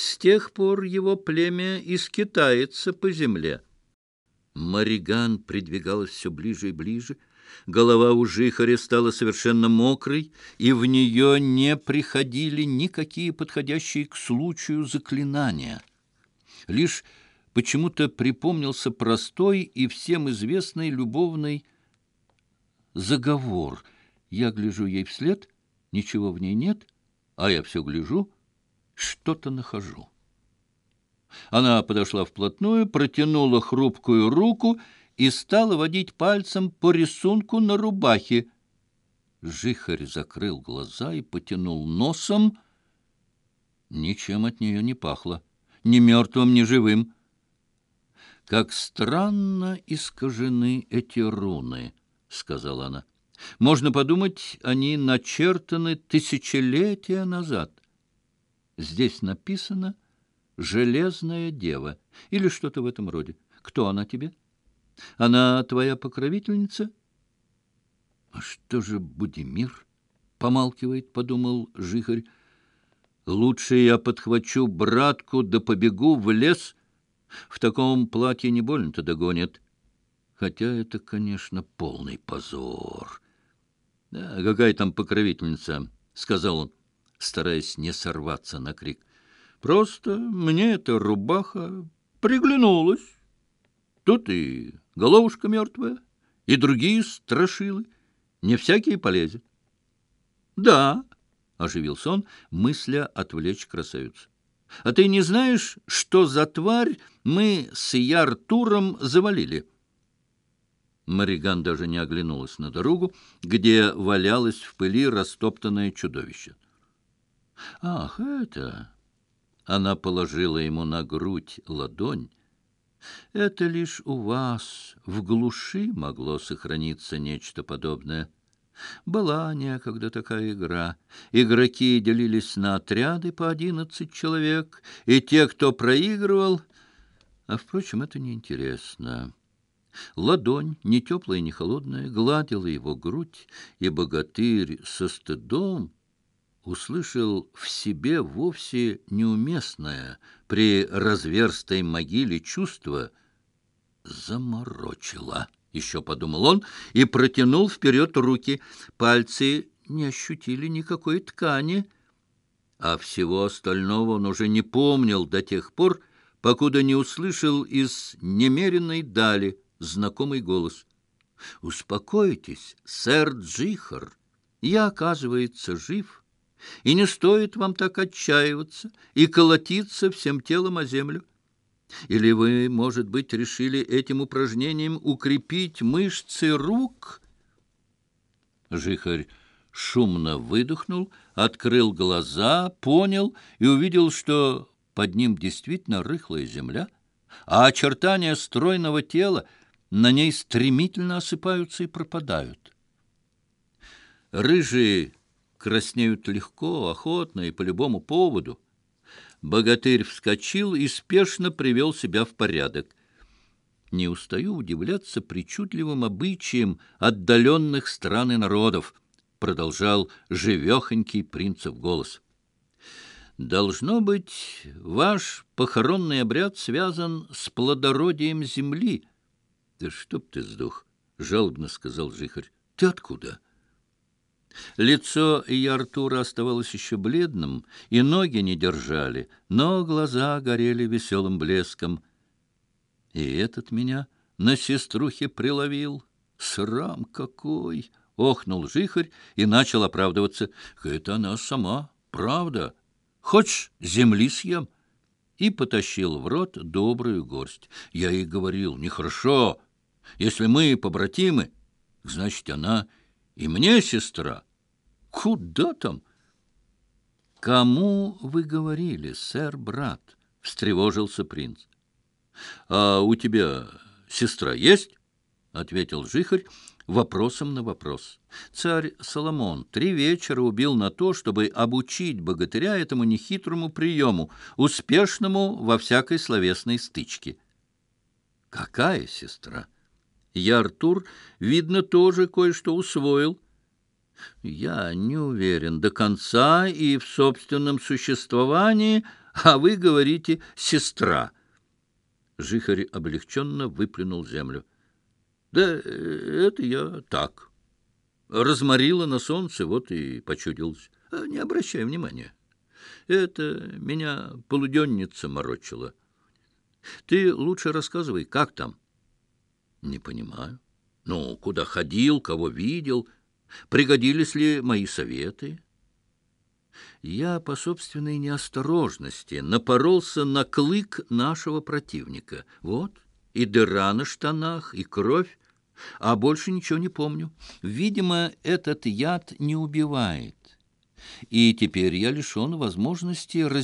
С тех пор его племя искитается по земле. Мариган придвигалась все ближе и ближе. Голова у жихаря стала совершенно мокрой, и в нее не приходили никакие подходящие к случаю заклинания. Лишь почему-то припомнился простой и всем известный любовный заговор. Я гляжу ей вслед, ничего в ней нет, а я все гляжу — что-то нахожу. Она подошла вплотную, протянула хрупкую руку и стала водить пальцем по рисунку на рубахе. Жихарь закрыл глаза и потянул носом. Ничем от нее не пахло, ни мертвым, ни живым. «Как странно искажены эти руны», — сказала она. «Можно подумать, они начертаны тысячелетия назад» здесь написано железная дева» или что-то в этом роде. Кто она тебе? Она твоя покровительница? А что же Будимир? Помалкивает, подумал Жихарь. Лучше я подхвачу братку да побегу в лес. В таком платье не больно-то догонят. Хотя это, конечно, полный позор. Да, какая там покровительница, — сказал он стараясь не сорваться на крик. «Просто мне эта рубаха приглянулась. Тут и головушка мертвая, и другие страшилы. Не всякие полезет». «Да», — оживился он, мысля отвлечь красавицу. «А ты не знаешь, что за тварь мы с Яртуром завалили?» Мариган даже не оглянулась на дорогу, где валялось в пыли растоптанное чудовище — «Ах, это...» Она положила ему на грудь ладонь. «Это лишь у вас в глуши могло сохраниться нечто подобное». Была некогда такая игра. Игроки делились на отряды по одиннадцать человек, и те, кто проигрывал... А, впрочем, это неинтересно. Ладонь, не теплая, не холодная, гладила его грудь, и богатырь со стыдом услышал в себе вовсе неуместное при разверстой могиле чувство «заморочило». Еще подумал он и протянул вперед руки. Пальцы не ощутили никакой ткани, а всего остального он уже не помнил до тех пор, покуда не услышал из немеренной дали знакомый голос. «Успокойтесь, сэр Джихар, я, оказывается, жив». и не стоит вам так отчаиваться и колотиться всем телом о землю. Или вы, может быть, решили этим упражнением укрепить мышцы рук? Жихарь шумно выдохнул, открыл глаза, понял и увидел, что под ним действительно рыхлая земля, а очертания стройного краснеют легко, охотно и по любому поводу. Богатырь вскочил и спешно привел себя в порядок. Не устаю удивляться причудливым обычаям отдаленных стран и народов, продолжал живехонький принцев голос. Должно быть, ваш похоронный обряд связан с плодородием земли. — Да чтоб ты сдох! — жалобно сказал жихарь. — Ты откуда? — Лицо и Артура оставалось еще бледным, и ноги не держали, но глаза горели веселым блеском. И этот меня на сеструхе приловил. Срам какой! — охнул жихарь и начал оправдываться. — Это она сама, правда. Хочешь, земли съем? И потащил в рот добрую горсть. Я ей говорил, нехорошо. Если мы побратимы, значит, она и мне сестра. Куда там? Кому вы говорили, сэр-брат? Встревожился принц. А у тебя сестра есть? Ответил жихарь вопросом на вопрос. Царь Соломон три вечера убил на то, чтобы обучить богатыря этому нехитрому приему, успешному во всякой словесной стычке. Какая сестра? Я, Я не уверен до конца и в собственном существовании, а вы говорите «сестра». Жихарь облегченно выплюнул землю. Да э, это я так. Разморила на солнце, вот и почудилась. «А, не обращай внимания. Это меня полуденница морочила. Ты лучше рассказывай, как там? Не понимаю. Ну, куда ходил, кого видел — пригодились ли мои советы. Я по собственной неосторожности напоролся на клык нашего противника. Вот, и дыра на штанах, и кровь, а больше ничего не помню. Видимо, этот яд не убивает. И теперь я лишен возможности разделить